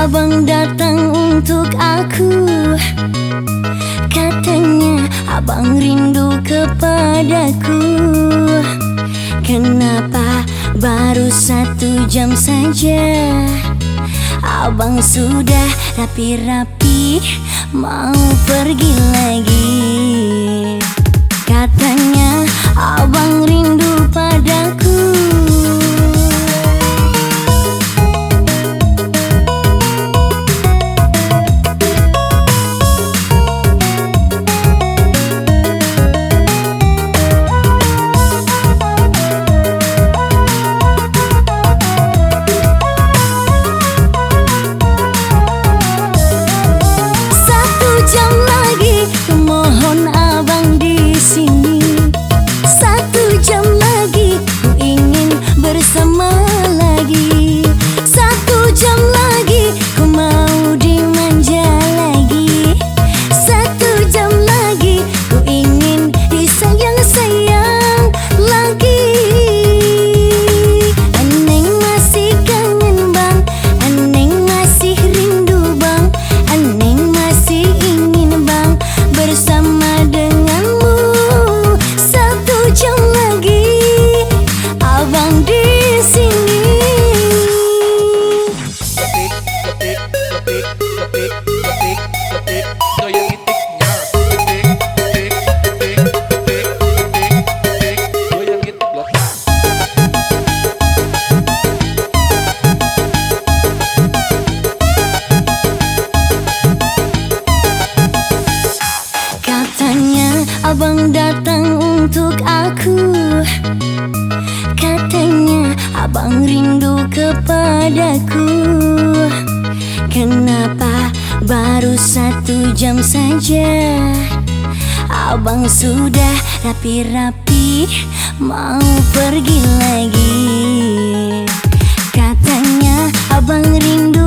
Abang datang untuk aku. Katanya abang rindu kepadaku. Kenapa baru satu jam saja? Abang sudah rapi-rapi Mau pergi lagi. Katanya abang padaku. Kenapa baru satu jam saja? Abang sudah rapi-rapi Mau pergi lagi. Katanya abang rindu